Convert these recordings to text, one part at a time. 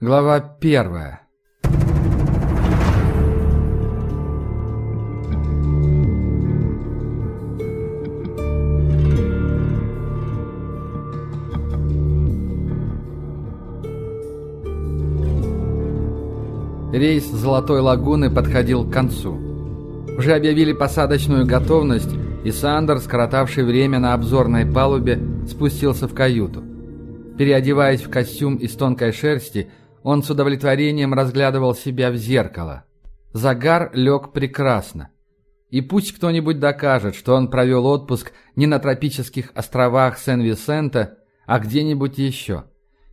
Глава первая. Рейс Золотой Лагуны подходил к концу. Уже объявили посадочную готовность, и Сандер, скоротавший время на обзорной палубе, спустился в каюту. Переодеваясь в костюм из тонкой шерсти, он с удовлетворением разглядывал себя в зеркало. Загар лег прекрасно. И пусть кто-нибудь докажет, что он провел отпуск не на тропических островах Сен-Висента, а где-нибудь еще.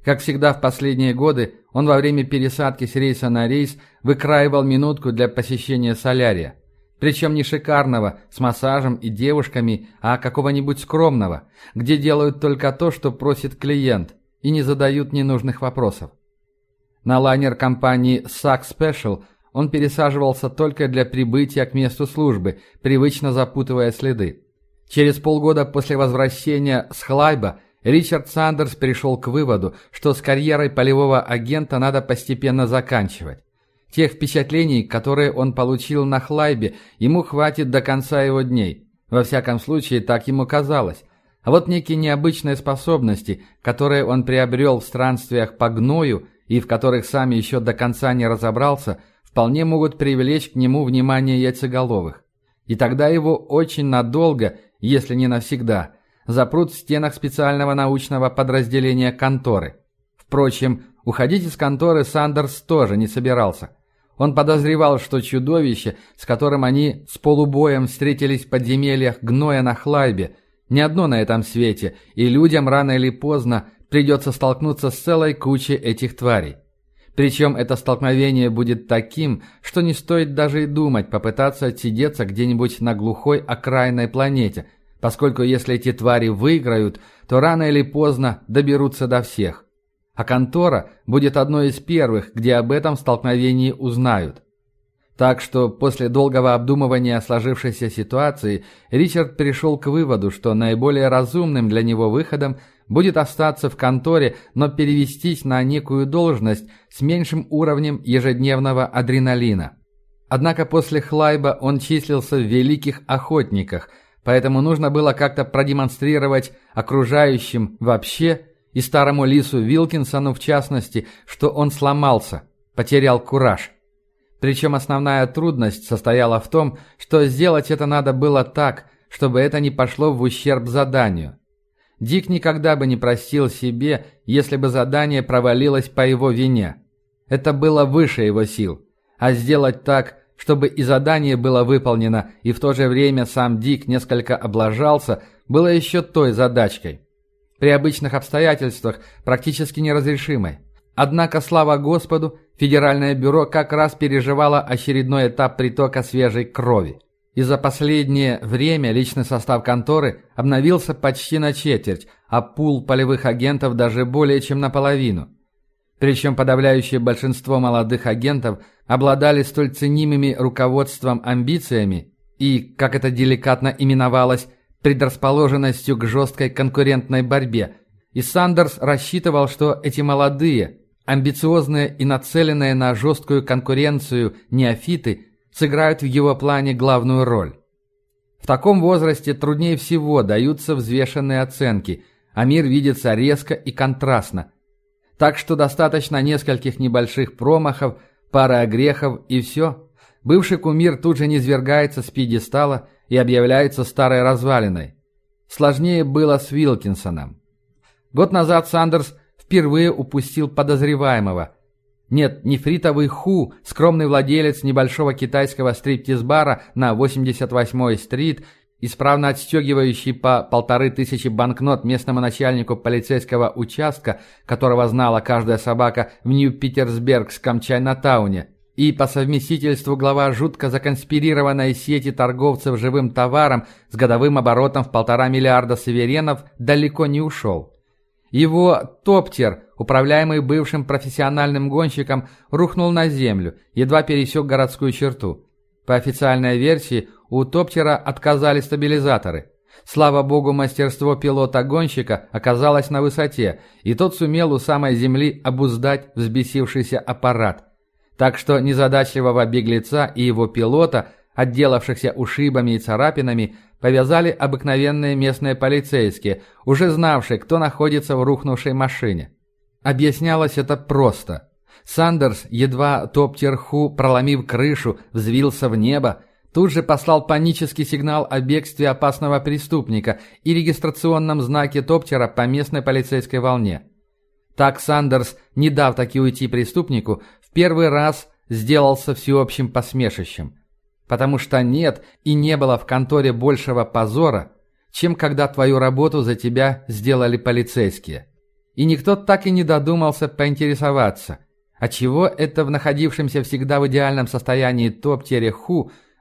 Как всегда в последние годы, он во время пересадки с рейса на рейс выкраивал минутку для посещения солярия. Причем не шикарного, с массажем и девушками, а какого-нибудь скромного, где делают только то, что просит клиент, и не задают ненужных вопросов. На лайнер компании SAC Special он пересаживался только для прибытия к месту службы, привычно запутывая следы. Через полгода после возвращения с Хлайба Ричард Сандерс пришел к выводу, что с карьерой полевого агента надо постепенно заканчивать. Тех впечатлений, которые он получил на Хлайбе, ему хватит до конца его дней. Во всяком случае, так ему казалось. А вот некие необычные способности, которые он приобрел в странствиях по гною, и в которых сам еще до конца не разобрался, вполне могут привлечь к нему внимание яйцеголовых. И тогда его очень надолго, если не навсегда, запрут в стенах специального научного подразделения конторы. Впрочем, уходить из конторы Сандерс тоже не собирался. Он подозревал, что чудовище, с которым они с полубоем встретились в подземельях гноя на Хлайбе, не одно на этом свете, и людям рано или поздно придется столкнуться с целой кучей этих тварей. Причем это столкновение будет таким, что не стоит даже и думать попытаться отсидеться где-нибудь на глухой окраинной планете, поскольку если эти твари выиграют, то рано или поздно доберутся до всех. А контора будет одной из первых, где об этом столкновении узнают. Так что после долгого обдумывания сложившейся ситуации Ричард пришел к выводу, что наиболее разумным для него выходом будет остаться в конторе, но перевестись на некую должность с меньшим уровнем ежедневного адреналина. Однако после Хлайба он числился в великих охотниках, поэтому нужно было как-то продемонстрировать окружающим вообще и старому лису Вилкинсону в частности, что он сломался, потерял кураж. Причем основная трудность состояла в том, что сделать это надо было так, чтобы это не пошло в ущерб заданию. Дик никогда бы не простил себе, если бы задание провалилось по его вине. Это было выше его сил. А сделать так, чтобы и задание было выполнено, и в то же время сам Дик несколько облажался, было еще той задачкой. При обычных обстоятельствах практически неразрешимой. Однако, слава Господу, Федеральное бюро как раз переживало очередной этап притока свежей крови. И за последнее время личный состав конторы обновился почти на четверть, а пул полевых агентов даже более чем наполовину. Причем подавляющее большинство молодых агентов обладали столь ценимыми руководством амбициями и, как это деликатно именовалось, предрасположенностью к жесткой конкурентной борьбе. И Сандерс рассчитывал, что эти молодые, амбициозные и нацеленные на жесткую конкуренцию неофиты сыграют в его плане главную роль. В таком возрасте труднее всего даются взвешенные оценки, а мир видится резко и контрастно. Так что достаточно нескольких небольших промахов, пары огрехов и все. Бывший кумир тут же низвергается с пьедестала и объявляется старой развалиной. Сложнее было с Вилкинсоном. Год назад Сандерс впервые упустил подозреваемого, нет, нефритовый Ху, скромный владелец небольшого китайского стриптиз-бара на 88-й стрит, исправно отстегивающий по полторы тысячи банкнот местному начальнику полицейского участка, которого знала каждая собака в Нью-Питерсбергском Чайнатауне, и по совместительству глава жутко законспирированной сети торговцев живым товаром с годовым оборотом в полтора миллиарда суверенов, далеко не ушел. Его топтер, управляемый бывшим профессиональным гонщиком, рухнул на землю, едва пересек городскую черту. По официальной версии, у топтера отказали стабилизаторы. Слава богу, мастерство пилота-гонщика оказалось на высоте, и тот сумел у самой земли обуздать взбесившийся аппарат. Так что незадачливого беглеца и его пилота, отделавшихся ушибами и царапинами, повязали обыкновенные местные полицейские, уже знавшие, кто находится в рухнувшей машине. Объяснялось это просто. Сандерс, едва топтер-ху, проломив крышу, взвился в небо, тут же послал панический сигнал о бегстве опасного преступника и регистрационном знаке топтера по местной полицейской волне. Так Сандерс, не дав таки уйти преступнику, в первый раз сделался всеобщим посмешищем. Потому что нет и не было в конторе большего позора, чем когда твою работу за тебя сделали полицейские. И никто так и не додумался поинтересоваться, а чего это в находившемся всегда в идеальном состоянии топ-тере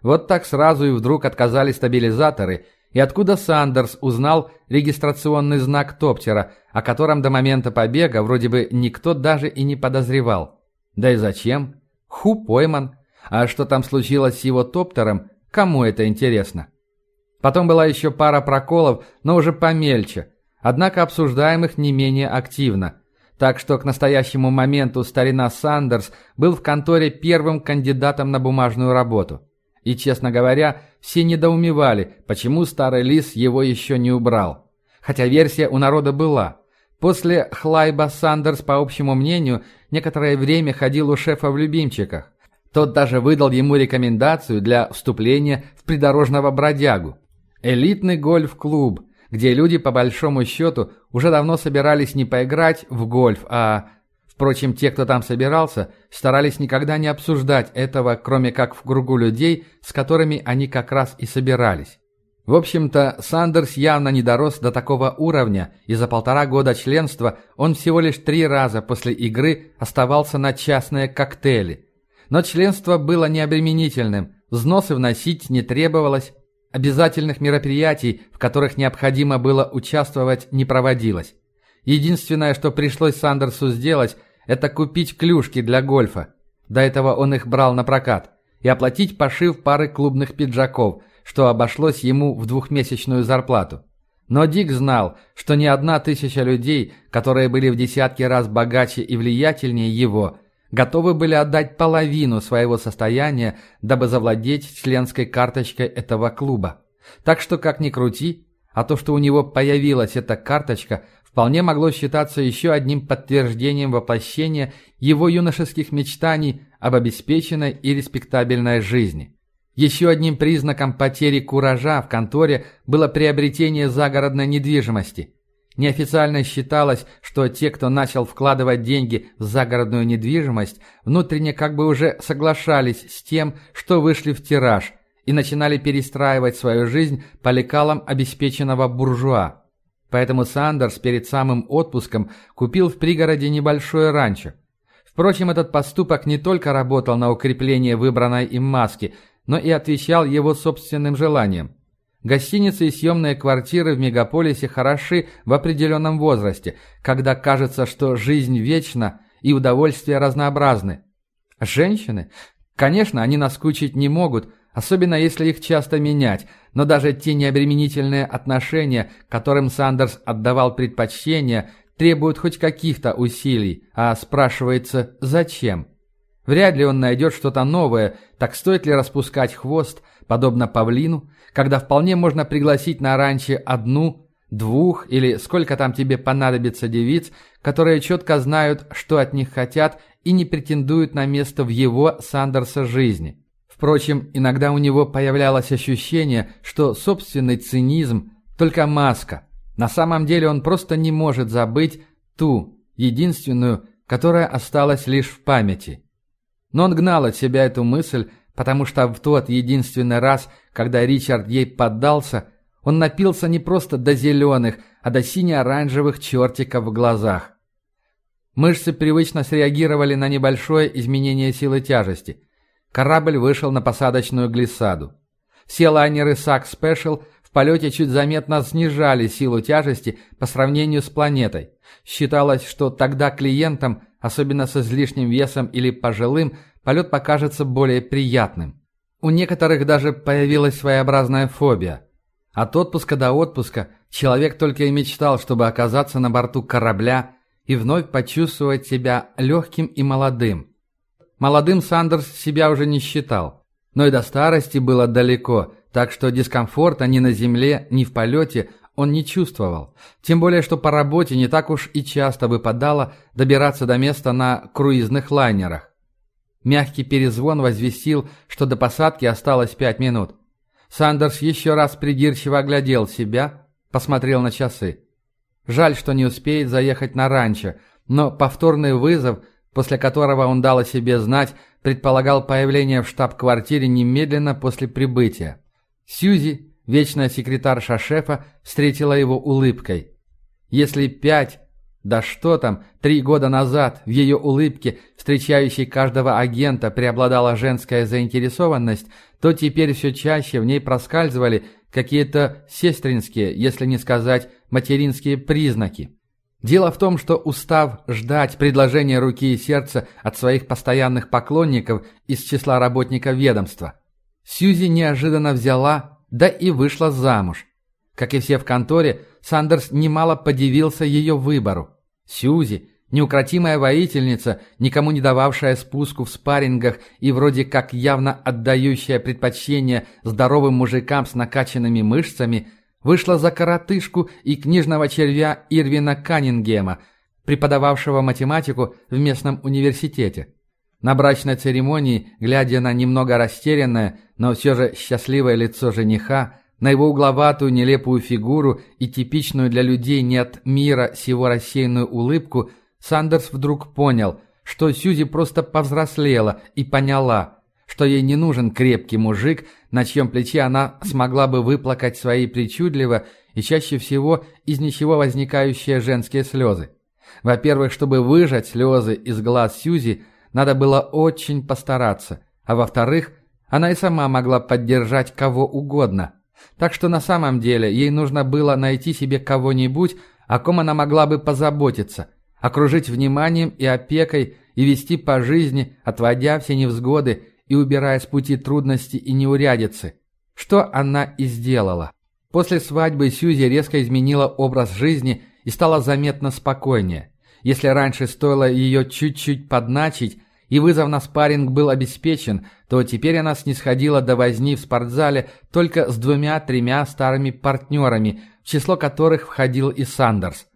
вот так сразу и вдруг отказали стабилизаторы, и откуда Сандерс узнал регистрационный знак топтера, о котором до момента побега вроде бы никто даже и не подозревал. Да и зачем? Ху пойман. А что там случилось с его топтером, кому это интересно? Потом была еще пара проколов, но уже помельче, однако обсуждаемых не менее активно – так что к настоящему моменту старина Сандерс был в конторе первым кандидатом на бумажную работу. И, честно говоря, все недоумевали, почему старый лис его еще не убрал. Хотя версия у народа была. После Хлайба Сандерс, по общему мнению, некоторое время ходил у шефа в любимчиках. Тот даже выдал ему рекомендацию для вступления в придорожного бродягу. Элитный гольф-клуб – где люди, по большому счету, уже давно собирались не поиграть в гольф, а... Впрочем, те, кто там собирался, старались никогда не обсуждать этого, кроме как в кругу людей, с которыми они как раз и собирались. В общем-то, Сандерс явно не дорос до такого уровня, и за полтора года членства он всего лишь три раза после игры оставался на частные коктейли. Но членство было необременительным, взносы вносить не требовалось, Обязательных мероприятий, в которых необходимо было участвовать, не проводилось. Единственное, что пришлось Сандерсу сделать, это купить клюшки для гольфа. До этого он их брал на прокат. И оплатить пошив пары клубных пиджаков, что обошлось ему в двухмесячную зарплату. Но Дик знал, что ни одна тысяча людей, которые были в десятки раз богаче и влиятельнее его, готовы были отдать половину своего состояния, дабы завладеть членской карточкой этого клуба. Так что, как ни крути, а то, что у него появилась эта карточка, вполне могло считаться еще одним подтверждением воплощения его юношеских мечтаний об обеспеченной и респектабельной жизни. Еще одним признаком потери куража в конторе было приобретение загородной недвижимости – Неофициально считалось, что те, кто начал вкладывать деньги в загородную недвижимость, внутренне как бы уже соглашались с тем, что вышли в тираж, и начинали перестраивать свою жизнь по лекалам обеспеченного буржуа. Поэтому Сандерс перед самым отпуском купил в пригороде небольшое ранчо. Впрочем, этот поступок не только работал на укрепление выбранной им маски, но и отвечал его собственным желаниям. Гостиницы и съемные квартиры в мегаполисе хороши в определенном возрасте, когда кажется, что жизнь вечна и удовольствия разнообразны. Женщины? Конечно, они наскучить не могут, особенно если их часто менять, но даже те необременительные отношения, которым Сандерс отдавал предпочтение, требуют хоть каких-то усилий, а спрашивается «зачем?». Вряд ли он найдет что-то новое, так стоит ли распускать хвост, подобно павлину, когда вполне можно пригласить на ранче одну, двух или сколько там тебе понадобится девиц, которые четко знают, что от них хотят и не претендуют на место в его, Сандерса, жизни. Впрочем, иногда у него появлялось ощущение, что собственный цинизм – только маска. На самом деле он просто не может забыть ту, единственную, которая осталась лишь в памяти. Но он гнал от себя эту мысль, потому что в тот единственный раз, когда Ричард ей поддался, он напился не просто до зеленых, а до сине-оранжевых чертиков в глазах. Мышцы привычно среагировали на небольшое изменение силы тяжести. Корабль вышел на посадочную глиссаду. Все лайнеры САК Спешл в полете чуть заметно снижали силу тяжести по сравнению с планетой. Считалось, что тогда клиентам – особенно с излишним весом или пожилым, полет покажется более приятным. У некоторых даже появилась своеобразная фобия. От отпуска до отпуска человек только и мечтал, чтобы оказаться на борту корабля и вновь почувствовать себя легким и молодым. Молодым Сандерс себя уже не считал, но и до старости было далеко, так что дискомфорта ни на земле, ни в полете он не чувствовал. Тем более, что по работе не так уж и часто выпадало добираться до места на круизных лайнерах. Мягкий перезвон возвестил, что до посадки осталось пять минут. Сандерс еще раз придирчиво оглядел себя, посмотрел на часы. Жаль, что не успеет заехать на ранчо, но повторный вызов, после которого он дал о себе знать, предполагал появление в штаб-квартире немедленно после прибытия. Сьюзи, вечная секретарша шефа, встретила его улыбкой. Если пять, да что там, три года назад в ее улыбке, встречающей каждого агента, преобладала женская заинтересованность, то теперь все чаще в ней проскальзывали какие-то сестринские, если не сказать материнские признаки. Дело в том, что устав ждать предложения руки и сердца от своих постоянных поклонников из числа работников ведомства, Сьюзи неожиданно взяла, да и вышла замуж. Как и все в конторе, Сандерс немало подивился ее выбору. Сьюзи, Неукротимая воительница, никому не дававшая спуску в спаррингах и вроде как явно отдающая предпочтение здоровым мужикам с накачанными мышцами, вышла за коротышку и книжного червя Ирвина Каннингема, преподававшего математику в местном университете. На брачной церемонии, глядя на немного растерянное, но все же счастливое лицо жениха, на его угловатую нелепую фигуру и типичную для людей нет мира сего рассеянную улыбку – Сандерс вдруг понял, что Сьюзи просто повзрослела и поняла, что ей не нужен крепкий мужик, на чьем плече она смогла бы выплакать свои причудливо и чаще всего из ничего возникающие женские слезы. Во-первых, чтобы выжать слезы из глаз Сьюзи, надо было очень постараться, а во-вторых, она и сама могла поддержать кого угодно. Так что на самом деле ей нужно было найти себе кого-нибудь, о ком она могла бы позаботиться, окружить вниманием и опекой и вести по жизни, отводя все невзгоды и убирая с пути трудности и неурядицы. Что она и сделала. После свадьбы Сьюзи резко изменила образ жизни и стала заметно спокойнее. Если раньше стоило ее чуть-чуть подначить, и вызов на спарринг был обеспечен, то теперь она снисходила до возни в спортзале только с двумя-тремя старыми партнерами, в число которых входил и Сандерс.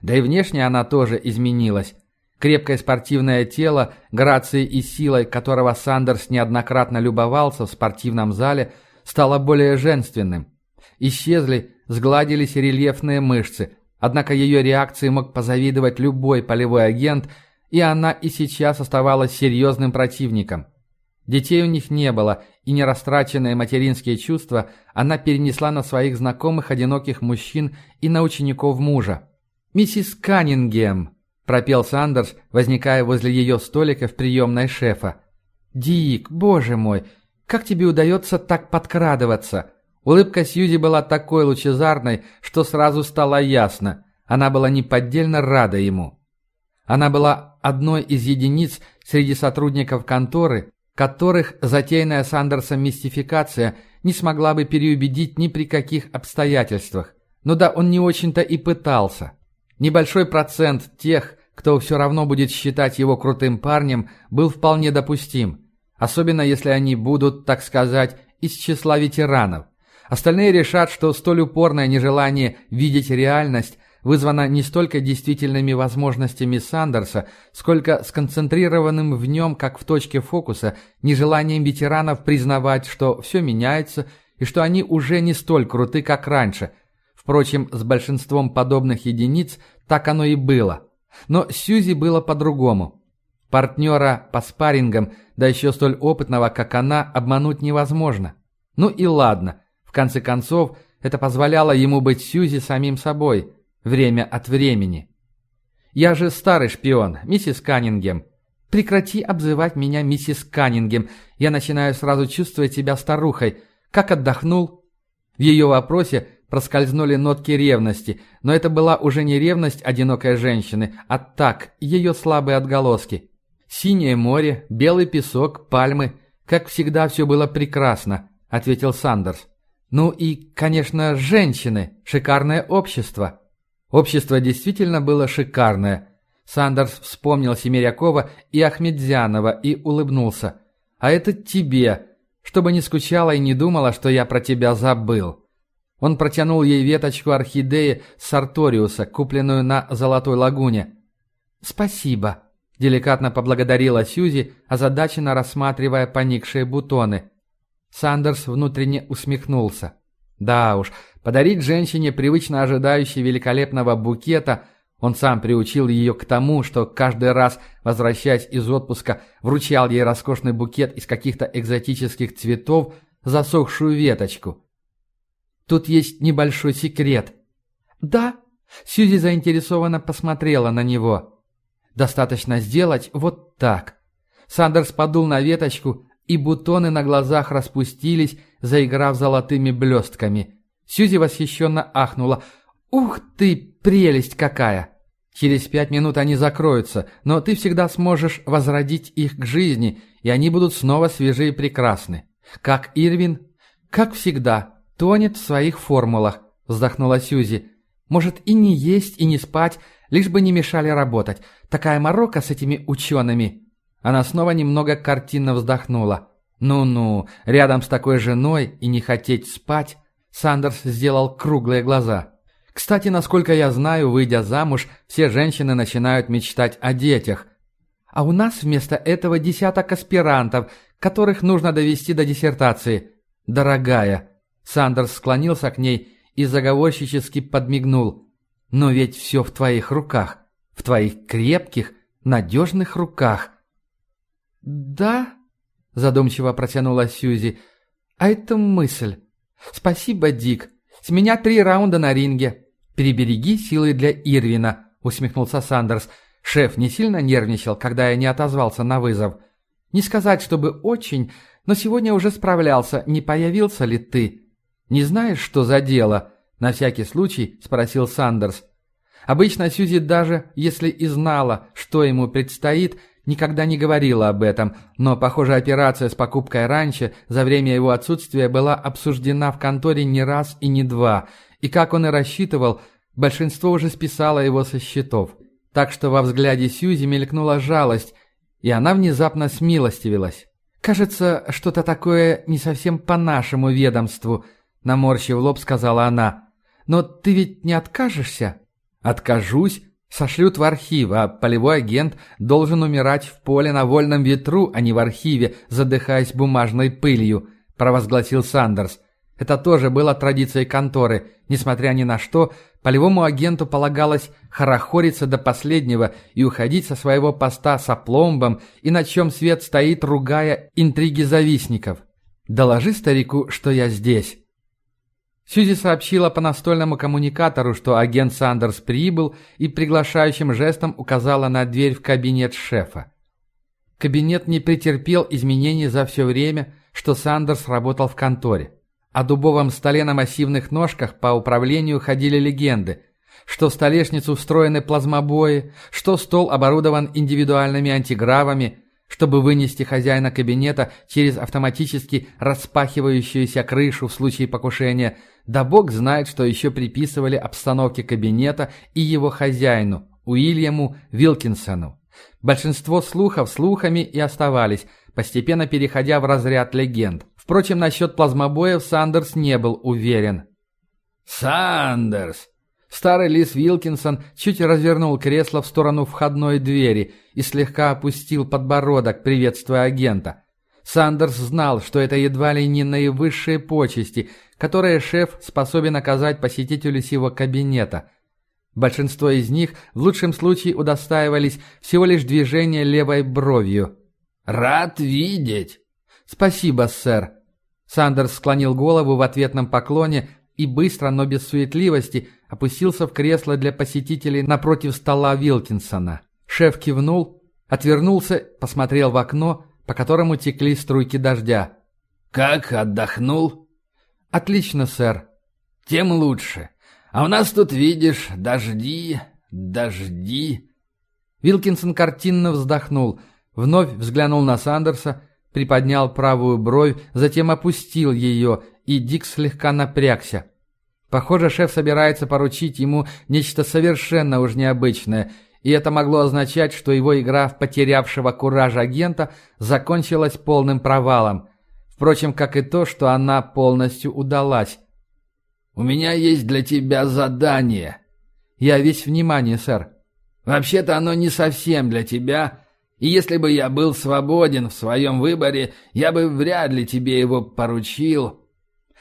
Да и внешне она тоже изменилась. Крепкое спортивное тело, грацией и силой которого Сандерс неоднократно любовался в спортивном зале, стало более женственным. Исчезли, сгладились рельефные мышцы, однако ее реакции мог позавидовать любой полевой агент, и она и сейчас оставалась серьезным противником. Детей у них не было, и нерастраченные материнские чувства она перенесла на своих знакомых одиноких мужчин и на учеников мужа. «Миссис Каннингем», — пропел Сандерс, возникая возле ее столика в приемной шефа. «Дик, боже мой, как тебе удается так подкрадываться?» Улыбка Сьюзи была такой лучезарной, что сразу стало ясно. Она была неподдельно рада ему. Она была одной из единиц среди сотрудников конторы, которых затеянная Сандерсом мистификация не смогла бы переубедить ни при каких обстоятельствах. Но да, он не очень-то и пытался. Небольшой процент тех, кто все равно будет считать его крутым парнем, был вполне допустим. Особенно если они будут, так сказать, из числа ветеранов. Остальные решат, что столь упорное нежелание видеть реальность вызвано не столько действительными возможностями Сандерса, сколько сконцентрированным в нем, как в точке фокуса, нежеланием ветеранов признавать, что все меняется и что они уже не столь круты, как раньше – Впрочем, с большинством подобных единиц так оно и было. Но Сьюзи было по-другому. Партнера по спаррингам, да еще столь опытного, как она, обмануть невозможно. Ну и ладно. В конце концов, это позволяло ему быть Сьюзи самим собой. Время от времени. «Я же старый шпион, миссис Каннингем. Прекрати обзывать меня миссис Каннингем. Я начинаю сразу чувствовать себя старухой. Как отдохнул?» В ее вопросе проскользнули нотки ревности, но это была уже не ревность одинокой женщины, а так, ее слабые отголоски. «Синее море, белый песок, пальмы. Как всегда, все было прекрасно», — ответил Сандерс. Ну и, конечно, женщины, шикарное общество. Общество действительно было шикарное. Сандерс вспомнил Семерякова и Ахмедзянова и улыбнулся. «А это тебе, чтобы не скучала и не думала, что я про тебя забыл». Он протянул ей веточку орхидеи Сарториуса, купленную на Золотой лагуне. «Спасибо», – деликатно поблагодарила Сьюзи, озадаченно рассматривая поникшие бутоны. Сандерс внутренне усмехнулся. Да уж, подарить женщине, привычно ожидающей великолепного букета, он сам приучил ее к тому, что каждый раз, возвращаясь из отпуска, вручал ей роскошный букет из каких-то экзотических цветов, засохшую веточку. Тут есть небольшой секрет. «Да?» Сьюзи заинтересованно посмотрела на него. «Достаточно сделать вот так». Сандерс подул на веточку, и бутоны на глазах распустились, заиграв золотыми блестками. Сьюзи восхищенно ахнула. «Ух ты, прелесть какая!» «Через пять минут они закроются, но ты всегда сможешь возродить их к жизни, и они будут снова свежи и прекрасны. Как Ирвин?» «Как всегда, тонет в своих формулах», — вздохнула Сьюзи. «Может и не есть, и не спать, лишь бы не мешали работать. Такая морока с этими учеными». Она снова немного картинно вздохнула. «Ну-ну, рядом с такой женой и не хотеть спать?» Сандерс сделал круглые глаза. «Кстати, насколько я знаю, выйдя замуж, все женщины начинают мечтать о детях. А у нас вместо этого десяток аспирантов, которых нужно довести до диссертации. Дорогая!» Сандерс склонился к ней и заговорщически подмигнул. «Но ведь все в твоих руках, в твоих крепких, надежных руках». «Да?» – задумчиво протянула Сьюзи. «А это мысль. Спасибо, Дик. С меня три раунда на ринге. Перебереги силы для Ирвина», – усмехнулся Сандерс. «Шеф не сильно нервничал, когда я не отозвался на вызов. Не сказать, чтобы очень, но сегодня уже справлялся, не появился ли ты?» «Не знаешь, что за дело?» – на всякий случай спросил Сандерс. Обычно Сьюзи даже, если и знала, что ему предстоит, никогда не говорила об этом, но, похоже, операция с покупкой раньше за время его отсутствия была обсуждена в конторе не раз и не два, и, как он и рассчитывал, большинство уже списало его со счетов. Так что во взгляде Сьюзи мелькнула жалость, и она внезапно смилостивилась. «Кажется, что-то такое не совсем по нашему ведомству», — наморщив лоб, сказала она. «Но ты ведь не откажешься?» «Откажусь?» Сошлют в архив, а полевой агент должен умирать в поле на вольном ветру, а не в архиве, задыхаясь бумажной пылью», – провозгласил Сандерс. Это тоже было традицией конторы. Несмотря ни на что, полевому агенту полагалось хорохориться до последнего и уходить со своего поста с опломбом, и на чем свет стоит, ругая интриги завистников. «Доложи старику, что я здесь». Сьюзи сообщила по настольному коммуникатору, что агент Сандерс прибыл и приглашающим жестом указала на дверь в кабинет шефа. Кабинет не претерпел изменений за все время, что Сандерс работал в конторе. О дубовом столе на массивных ножках по управлению ходили легенды, что в столешницу встроены плазмобои, что стол оборудован индивидуальными антигравами – чтобы вынести хозяина кабинета через автоматически распахивающуюся крышу в случае покушения, да бог знает, что еще приписывали обстановке кабинета и его хозяину, Уильяму Вилкинсону. Большинство слухов слухами и оставались, постепенно переходя в разряд легенд. Впрочем, насчет плазмобоев Сандерс не был уверен. «Сандерс!» Старый лис Вилкинсон чуть развернул кресло в сторону входной двери и слегка опустил подбородок, приветствуя агента. Сандерс знал, что это едва ли не наивысшие почести, которые шеф способен оказать посетителю сего кабинета. Большинство из них в лучшем случае удостаивались всего лишь движения левой бровью. «Рад видеть!» «Спасибо, сэр!» Сандерс склонил голову в ответном поклоне и быстро, но без суетливости, опустился в кресло для посетителей напротив стола Вилкинсона. Шеф кивнул, отвернулся, посмотрел в окно, по которому текли струйки дождя. «Как, отдохнул?» «Отлично, сэр». «Тем лучше. А у нас тут, видишь, дожди, дожди». Вилкинсон картинно вздохнул, вновь взглянул на Сандерса, приподнял правую бровь, затем опустил ее, и Дик слегка напрягся. Похоже, шеф собирается поручить ему нечто совершенно уж необычное, и это могло означать, что его игра в потерявшего кураж агента закончилась полным провалом. Впрочем, как и то, что она полностью удалась. «У меня есть для тебя задание». «Я весь внимание, сэр». «Вообще-то оно не совсем для тебя, и если бы я был свободен в своем выборе, я бы вряд ли тебе его поручил».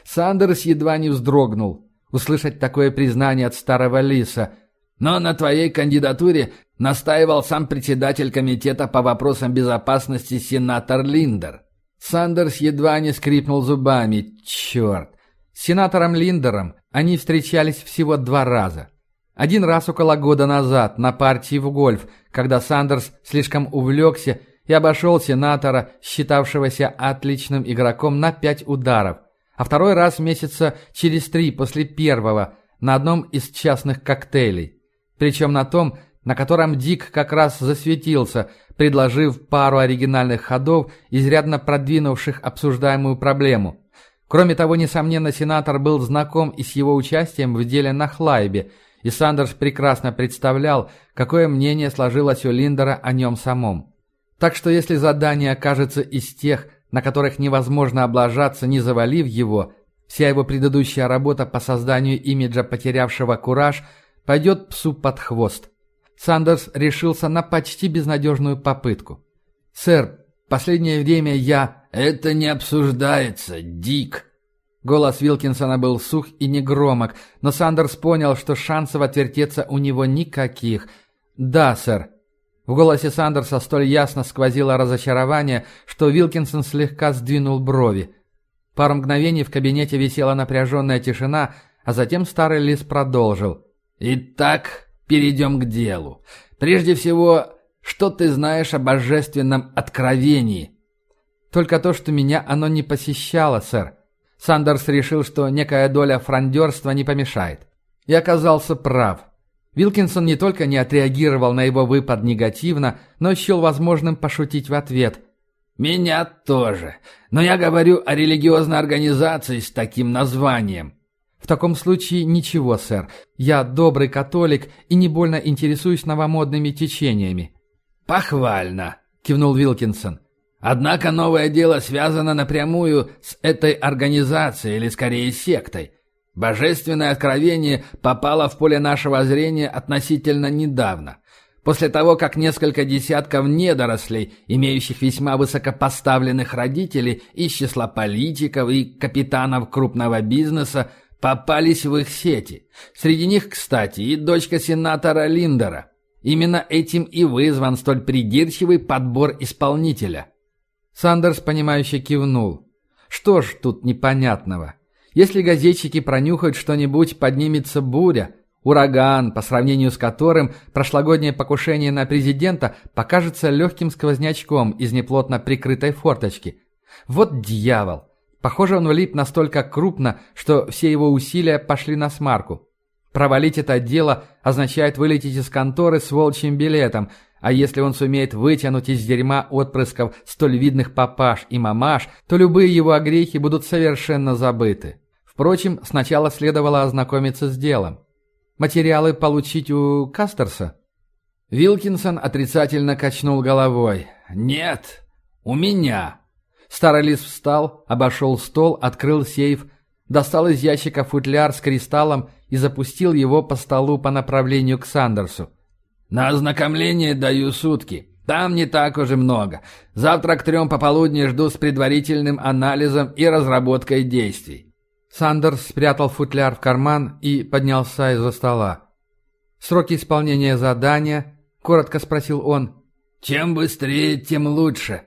Сандерс едва не вздрогнул. Услышать такое признание от старого лиса. «Но на твоей кандидатуре настаивал сам председатель комитета по вопросам безопасности сенатор Линдер». Сандерс едва не скрипнул зубами. «Черт! С сенатором Линдером они встречались всего два раза. Один раз около года назад на партии в гольф, когда Сандерс слишком увлекся и обошел сенатора, считавшегося отличным игроком, на пять ударов. А второй раз месяца через три после первого на одном из частных коктейлей. Причем на том, на котором Дик как раз засветился, предложив пару оригинальных ходов, изрядно продвинувших обсуждаемую проблему – Кроме того, несомненно, сенатор был знаком и с его участием в деле на Хлайбе, и Сандерс прекрасно представлял, какое мнение сложилось у Линдера о нем самом. Так что если задание окажется из тех, на которых невозможно облажаться, не завалив его, вся его предыдущая работа по созданию имиджа потерявшего кураж пойдет псу под хвост. Сандерс решился на почти безнадежную попытку. «Сэр, последнее время я...» «Это не обсуждается, Дик!» Голос Вилкинсона был сух и негромок, но Сандерс понял, что шансов отвертеться у него никаких. «Да, сэр». В голосе Сандерса столь ясно сквозило разочарование, что Вилкинсон слегка сдвинул брови. Пару мгновений в кабинете висела напряженная тишина, а затем старый лис продолжил. «Итак, перейдем к делу. Прежде всего, что ты знаешь о божественном откровении?» Только то, что меня оно не посещало, сэр. Сандерс решил, что некая доля франдерства не помешает. И оказался прав. Вилкинсон не только не отреагировал на его выпад негативно, но счел возможным пошутить в ответ. «Меня тоже. Но я говорю о религиозной организации с таким названием». «В таком случае ничего, сэр. Я добрый католик и не больно интересуюсь новомодными течениями». «Похвально», — кивнул Вилкинсон. Однако новое дело связано напрямую с этой организацией, или скорее сектой. Божественное откровение попало в поле нашего зрения относительно недавно, после того, как несколько десятков недорослей, имеющих весьма высокопоставленных родителей из числа политиков и капитанов крупного бизнеса, попались в их сети. Среди них, кстати, и дочка сенатора Линдера. Именно этим и вызван столь придирчивый подбор исполнителя – Сандерс, понимающе кивнул. Что ж тут непонятного? Если газетчики пронюхают что-нибудь, поднимется буря, ураган, по сравнению с которым прошлогоднее покушение на президента покажется легким сквознячком из неплотно прикрытой форточки. Вот дьявол! Похоже, он влип настолько крупно, что все его усилия пошли на смарку. Провалить это дело означает вылететь из конторы с волчьим билетом – а если он сумеет вытянуть из дерьма отпрысков столь видных папаш и мамаш, то любые его огрехи будут совершенно забыты. Впрочем, сначала следовало ознакомиться с делом. Материалы получить у Кастерса? Вилкинсон отрицательно качнул головой. «Нет, у меня». Старый лис встал, обошел стол, открыл сейф, достал из ящика футляр с кристаллом и запустил его по столу по направлению к Сандерсу. «На ознакомление даю сутки. Там не так уже много. Завтра к трем пополудни жду с предварительным анализом и разработкой действий». Сандерс спрятал футляр в карман и поднялся из-за стола. «Сроки исполнения задания?» – коротко спросил он. «Чем быстрее, тем лучше».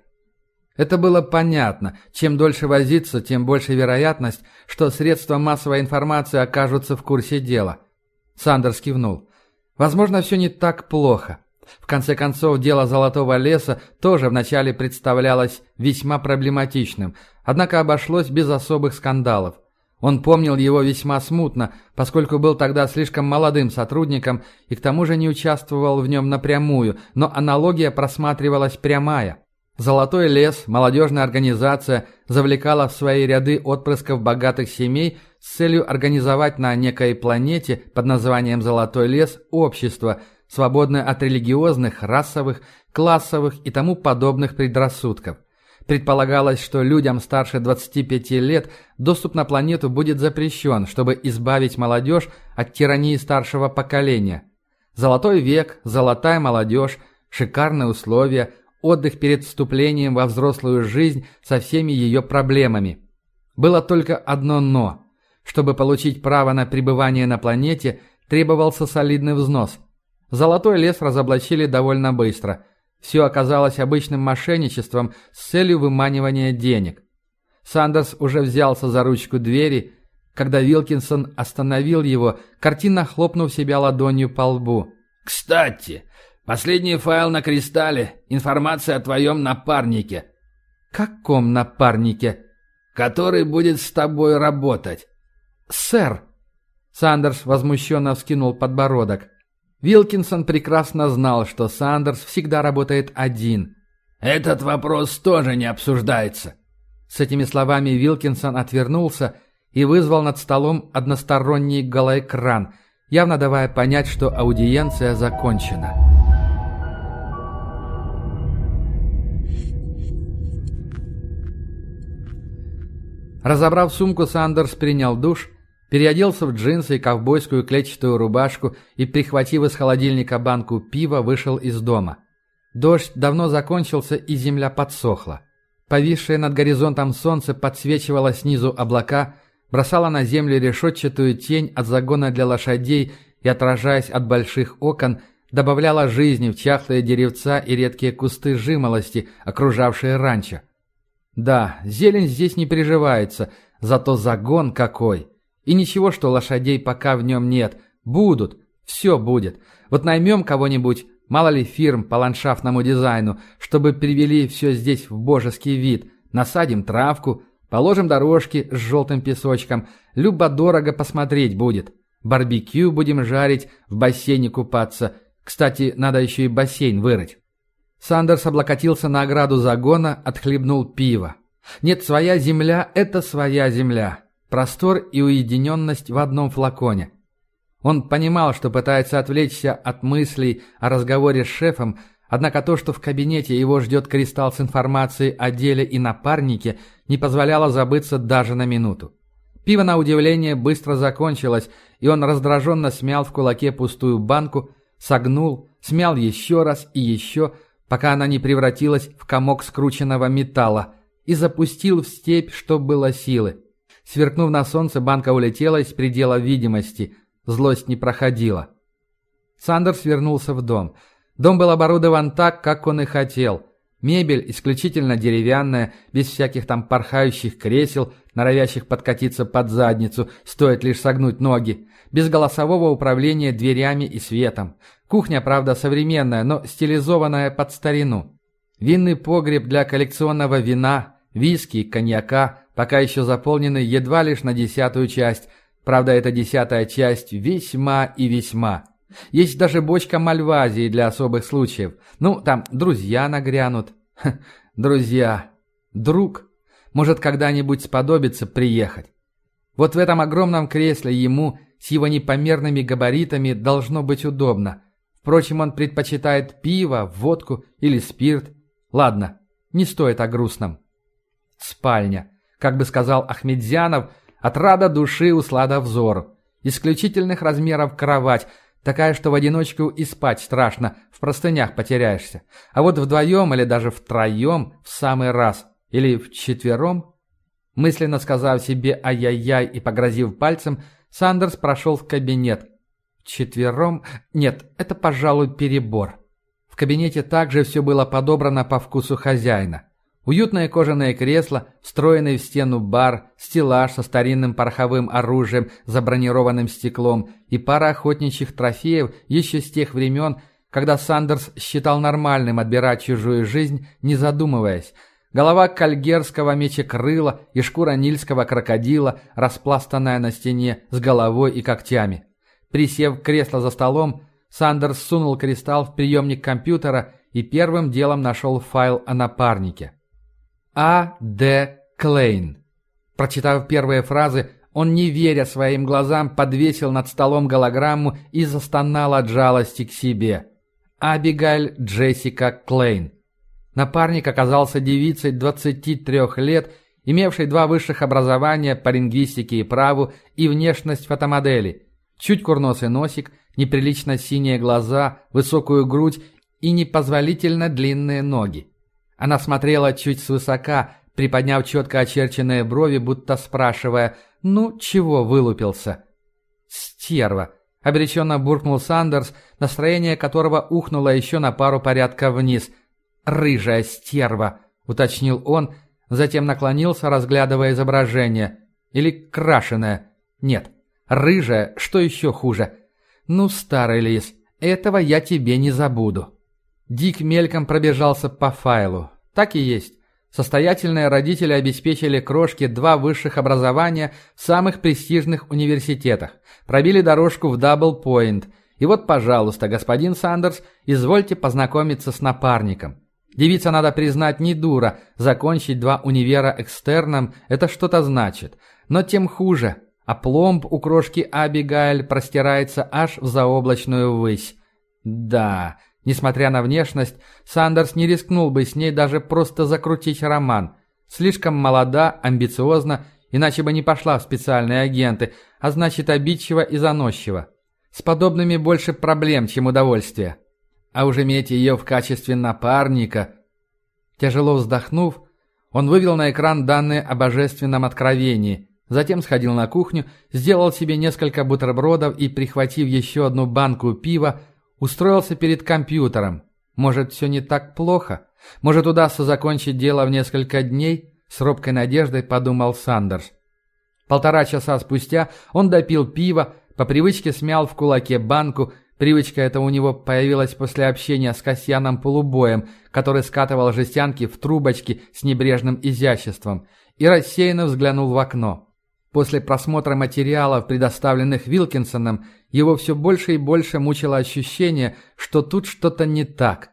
Это было понятно. Чем дольше возиться, тем больше вероятность, что средства массовой информации окажутся в курсе дела. Сандерс кивнул. Возможно, все не так плохо. В конце концов, дело Золотого леса тоже вначале представлялось весьма проблематичным, однако обошлось без особых скандалов. Он помнил его весьма смутно, поскольку был тогда слишком молодым сотрудником и к тому же не участвовал в нем напрямую, но аналогия просматривалась прямая. Золотой лес, молодежная организация, завлекала в свои ряды отпрысков богатых семей с целью организовать на некой планете под названием «Золотой лес» общество, свободное от религиозных, расовых, классовых и тому подобных предрассудков. Предполагалось, что людям старше 25 лет доступ на планету будет запрещен, чтобы избавить молодежь от тирании старшего поколения. Золотой век, золотая молодежь, шикарные условия – отдых перед вступлением во взрослую жизнь со всеми ее проблемами. Было только одно «но». Чтобы получить право на пребывание на планете, требовался солидный взнос. Золотой лес разоблачили довольно быстро. Все оказалось обычным мошенничеством с целью выманивания денег. Сандерс уже взялся за ручку двери, когда Вилкинсон остановил его, картинно хлопнув себя ладонью по лбу. «Кстати, Последний файл на кристалле. Информация о твоем напарнике. Каком напарнике? Который будет с тобой работать. Сэр. Сандерс возмущенно вскинул подбородок. Вилкинсон прекрасно знал, что Сандерс всегда работает один. Этот вопрос тоже не обсуждается. С этими словами Вилкинсон отвернулся и вызвал над столом односторонний голоэкран, явно давая понять, что аудиенция закончена. Разобрав сумку, Сандерс принял душ, переоделся в джинсы и ковбойскую клетчатую рубашку и, прихватив из холодильника банку пива, вышел из дома. Дождь давно закончился, и земля подсохла. Повисшее над горизонтом солнце подсвечивало снизу облака, бросало на землю решетчатую тень от загона для лошадей и, отражаясь от больших окон, добавляла жизни в чахлые деревца и редкие кусты жимолости, окружавшие ранчо. Да, зелень здесь не приживается, зато загон какой. И ничего, что лошадей пока в нем нет. Будут, все будет. Вот наймем кого-нибудь, мало ли фирм по ландшафтному дизайну, чтобы привели все здесь в божеский вид. Насадим травку, положим дорожки с желтым песочком. Любо-дорого посмотреть будет. Барбекю будем жарить, в бассейне купаться. Кстати, надо еще и бассейн вырыть. Сандерс облокотился на ограду загона, отхлебнул пиво. Нет, своя земля – это своя земля. Простор и уединенность в одном флаконе. Он понимал, что пытается отвлечься от мыслей о разговоре с шефом, однако то, что в кабинете его ждет кристалл с информацией о деле и напарнике, не позволяло забыться даже на минуту. Пиво, на удивление, быстро закончилось, и он раздраженно смял в кулаке пустую банку, согнул, смял еще раз и еще – пока она не превратилась в комок скрученного металла, и запустил в степь, что было силы. Сверкнув на солнце, банка улетела из предела видимости. Злость не проходила. Сандерс вернулся в дом. Дом был оборудован так, как он и хотел. Мебель исключительно деревянная, без всяких там порхающих кресел, норовящих подкатиться под задницу, стоит лишь согнуть ноги. Без голосового управления дверями и светом. Кухня, правда, современная, но стилизованная под старину. Винный погреб для коллекционного вина, виски коньяка, пока еще заполненный едва лишь на десятую часть. Правда, эта десятая часть весьма и весьма. Есть даже бочка мальвазии для особых случаев. Ну, там друзья нагрянут. Ха, друзья. Друг. Может, когда-нибудь сподобится приехать. Вот в этом огромном кресле ему, с его непомерными габаритами, должно быть удобно. Впрочем, он предпочитает пиво, водку или спирт. Ладно, не стоит о грустном. Спальня. Как бы сказал Ахмедзянов, отрада души услада взору. Исключительных размеров кровать, такая, что в одиночку и спать страшно, в простынях потеряешься. А вот вдвоем или даже втроем в самый раз. Или вчетвером. Мысленно сказав себе «ай-яй-яй» и погрозив пальцем, Сандерс прошел в кабинет, Четвером? Нет, это, пожалуй, перебор. В кабинете также все было подобрано по вкусу хозяина. Уютное кожаное кресло, встроенный в стену бар, стеллаж со старинным пороховым оружием, забронированным стеклом и пара охотничьих трофеев еще с тех времен, когда Сандерс считал нормальным отбирать чужую жизнь, не задумываясь. Голова кальгерского мечекрыла и шкура нильского крокодила, распластанная на стене с головой и когтями. Присев кресло за столом, Сандерс сунул кристалл в приемник компьютера и первым делом нашел файл о напарнике. А. Д. Клейн. Прочитав первые фразы, он, не веря своим глазам, подвесил над столом голограмму и застонал от жалости к себе. Абигайль Джессика Клейн. Напарник оказался девицей 23 лет, имевшей два высших образования по лингвистике и праву и внешность фотомодели. Чуть курносый носик, неприлично синие глаза, высокую грудь и непозволительно длинные ноги. Она смотрела чуть свысока, приподняв четко очерченные брови, будто спрашивая «Ну, чего вылупился?» «Стерва!» — обреченно буркнул Сандерс, настроение которого ухнуло еще на пару порядков вниз. «Рыжая стерва!» — уточнил он, затем наклонился, разглядывая изображение. «Или крашеная?» «Нет, рыжая, что еще хуже?» «Ну, старый лис, этого я тебе не забуду». Дик мельком пробежался по файлу. Так и есть. Состоятельные родители обеспечили крошке два высших образования в самых престижных университетах, пробили дорожку в Double Point. И вот, пожалуйста, господин Сандерс, извольте познакомиться с напарником. Девица, надо признать, не дура. Закончить два универа экстерном – это что-то значит. Но тем хуже. А пломб у крошки Абигайль простирается аж в заоблачную высь. Да, Несмотря на внешность, Сандерс не рискнул бы с ней даже просто закрутить роман. Слишком молода, амбициозна, иначе бы не пошла в специальные агенты, а значит обидчива и заносчива. С подобными больше проблем, чем удовольствия. А уже иметь ее в качестве напарника... Тяжело вздохнув, он вывел на экран данные о божественном откровении, затем сходил на кухню, сделал себе несколько бутербродов и, прихватив еще одну банку пива, Устроился перед компьютером. Может, все не так плохо? Может, удастся закончить дело в несколько дней? С робкой надеждой подумал Сандерс. Полтора часа спустя он допил пиво, по привычке смял в кулаке банку, Привычка эта у него появилась после общения с Касьяном Полубоем, который скатывал жестянки в трубочки с небрежным изяществом, и рассеянно взглянул в окно. После просмотра материалов, предоставленных Вилкинсоном, его все больше и больше мучило ощущение, что тут что-то не так.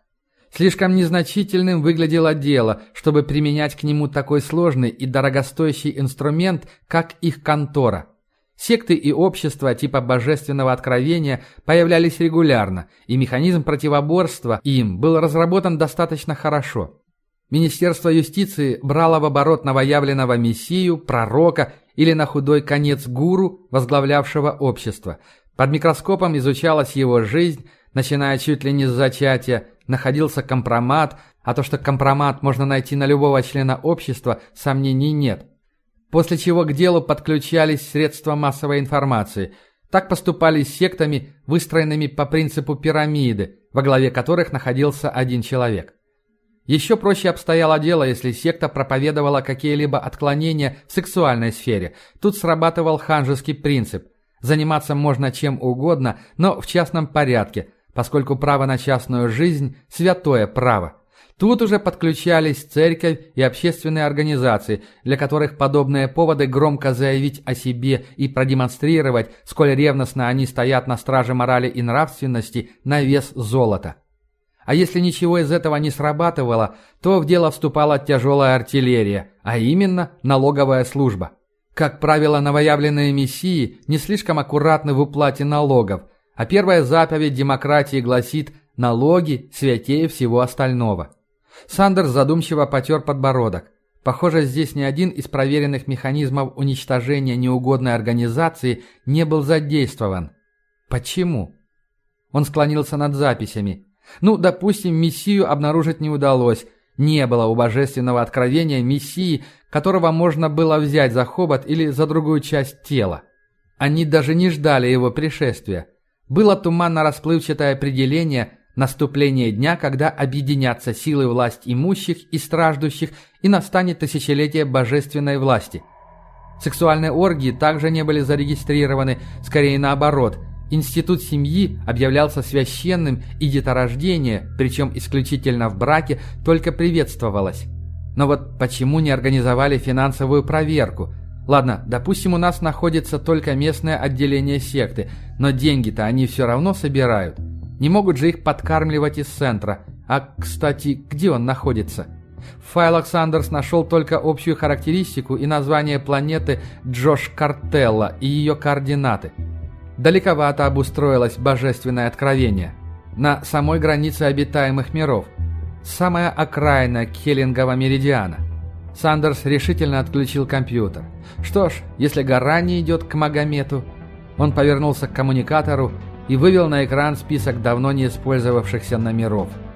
Слишком незначительным выглядело дело, чтобы применять к нему такой сложный и дорогостоящий инструмент, как их контора. Секты и общества типа божественного откровения появлялись регулярно, и механизм противоборства им был разработан достаточно хорошо. Министерство юстиции брало в оборот новоявленного мессию, пророка или на худой конец гуру, возглавлявшего общество. Под микроскопом изучалась его жизнь, начиная чуть ли не с зачатия, находился компромат, а то, что компромат можно найти на любого члена общества, сомнений нет. После чего к делу подключались средства массовой информации. Так поступали с сектами, выстроенными по принципу пирамиды, во главе которых находился один человек. Еще проще обстояло дело, если секта проповедовала какие-либо отклонения в сексуальной сфере. Тут срабатывал ханжеский принцип. Заниматься можно чем угодно, но в частном порядке, поскольку право на частную жизнь – святое право. Тут уже подключались церковь и общественные организации, для которых подобные поводы громко заявить о себе и продемонстрировать, сколь ревностно они стоят на страже морали и нравственности на вес золота. А если ничего из этого не срабатывало, то в дело вступала тяжелая артиллерия, а именно налоговая служба. Как правило, новоявленные мессии не слишком аккуратны в уплате налогов, а первая заповедь демократии гласит «налоги святее всего остального». Сандерс задумчиво потер подбородок. Похоже, здесь ни один из проверенных механизмов уничтожения неугодной организации не был задействован. Почему? Он склонился над записями. Ну, допустим, Мессию обнаружить не удалось. Не было у божественного откровения Мессии, которого можно было взять за хобот или за другую часть тела. Они даже не ждали его пришествия. Было туманно-расплывчатое определение наступления дня, когда объединятся силы власть имущих и страждущих, и настанет тысячелетие божественной власти. Сексуальные оргии также не были зарегистрированы, скорее наоборот – Институт семьи объявлялся священным, и деторождение, причем исключительно в браке, только приветствовалось. Но вот почему не организовали финансовую проверку? Ладно, допустим, у нас находится только местное отделение секты, но деньги-то они все равно собирают. Не могут же их подкармливать из центра. А, кстати, где он находится? В файлах Сандерс нашел только общую характеристику и название планеты Джош Картелла и ее координаты. Далековато обустроилось божественное откровение. На самой границе обитаемых миров. Самая окраина Келлингова меридиана. Сандерс решительно отключил компьютер. Что ж, если гора не идет к Магомету... Он повернулся к коммуникатору и вывел на экран список давно не использовавшихся номеров –